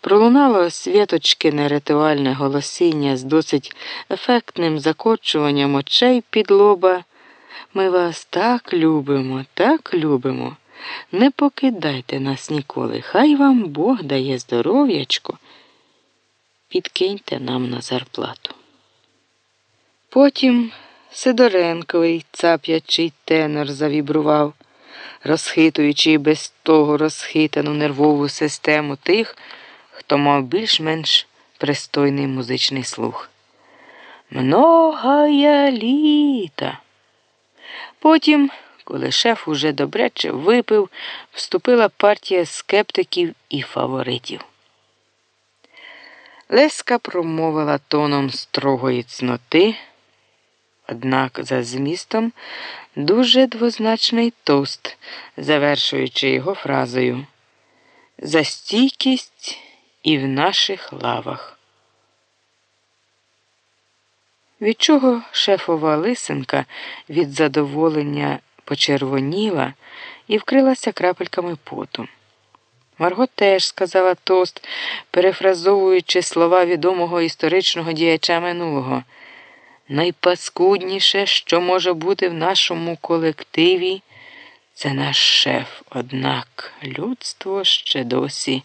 пролунало святочкине ритуальне голосіння з досить ефектним закочуванням очей під лоба. Ми вас так любимо, так любимо. Не покидайте нас ніколи. Хай вам Бог дає здоров'ячко. Підкиньте нам на зарплату. Потім Сидоренковий цап'ячий тенор завібрував, розхитуючи без того розхитану нервову систему тих, хто мав більш-менш пристойний музичний слух. Многая літа. Потім, коли шеф уже добряче випив, вступила партія скептиків і фаворитів. Леска промовила тоном строгої цноти, однак за змістом дуже двозначний тост, завершуючи його фразою За стійкість і в наших лавах. Від чого шефова лисенка від задоволення почервоніла і вкрилася крапельками поту. Марго теж сказала тост, перефразовуючи слова відомого історичного діяча минулого. Найпаскудніше, що може бути в нашому колективі, це наш шеф, однак людство ще досі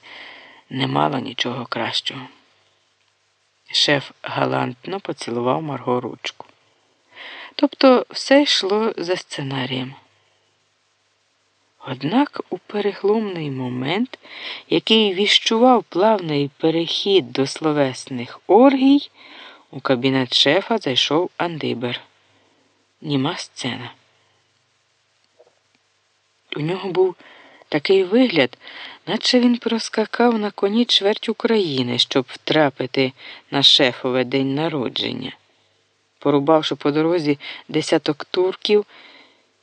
не мало нічого кращого. Шеф галантно поцілував Марго ручку. Тобто все йшло за сценарієм. Однак у переглумний момент, який віщував плавний перехід до словесних оргій, у кабінет шефа зайшов Андибер. Німа сцена. У нього був такий вигляд, наче він проскакав на коні чверть України, щоб втрапити на шефове день народження, порубавши по дорозі десяток турків.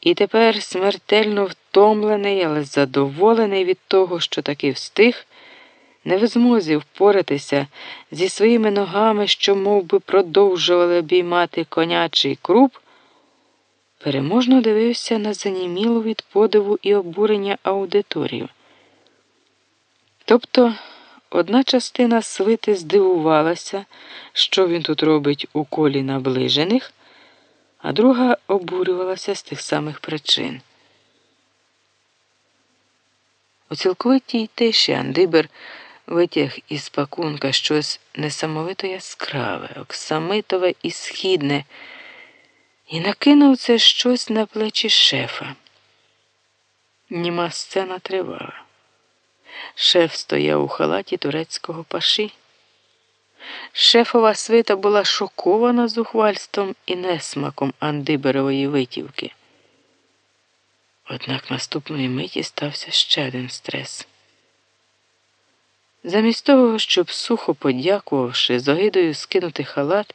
І тепер смертельно втомлений, але задоволений від того, що таки встиг, не в змозі впоратися зі своїми ногами, що мов би, продовжували обіймати конячий круп, переможно дивився на занімілу від подиву і обурення аудиторію. Тобто одна частина свити здивувалася, що він тут робить у колі наближених а друга обурювалася з тих самих причин. У цілковитій тиші Андибер витяг із пакунка щось несамовито яскраве, оксамитове і східне, і накинув це щось на плечі шефа. Німа сцена тривала. Шеф стояв у халаті турецького паші. Шефова свита була шокована зухвальством і несмаком Андиберової витівки. Однак наступної миті стався ще один стрес. Замість того, щоб сухо подякувавши, з огидою скинути халат,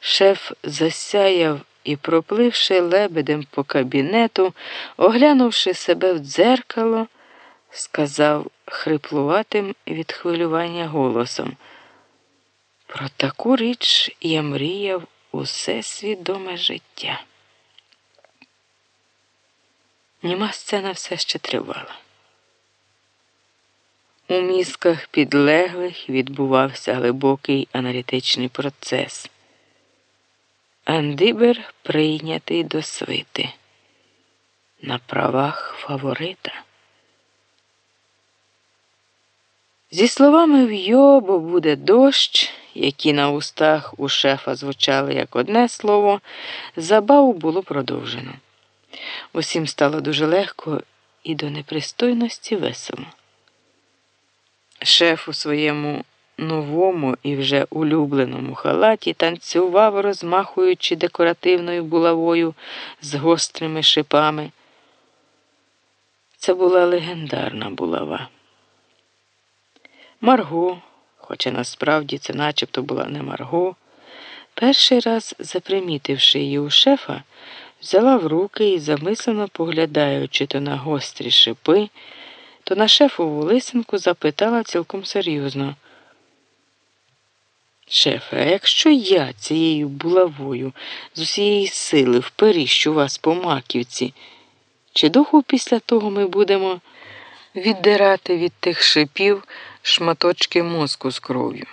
шеф засяяв і, пропливши лебедем по кабінету, оглянувши себе в дзеркало, сказав хриплуватим від хвилювання голосом. Про таку річ я мріяв усе свідоме життя. Німа сцена все ще тривала. У мізках підлеглих відбувався глибокий аналітичний процес. Андибер прийнятий до свити на правах фаворита. Зі словами в'йо, бо буде дощ, які на устах у шефа звучали як одне слово, забаву було продовжено. Усім стало дуже легко і до непристойності весело. Шеф у своєму новому і вже улюбленому халаті танцював, розмахуючи декоративною булавою з гострими шипами. Це була легендарна булава. Марго, хоча насправді це начебто була не Марго, перший раз, запримітивши її у шефа, взяла в руки і, замислено поглядаючи то на гострі шипи, то на шефову лисинку запитала цілком серйозно. Шефе, а якщо я цією булавою з усієї сили вперіщу вас по маківці, чи духу після того ми будемо віддирати від тих шипів? шматочки мозку з кров'ю.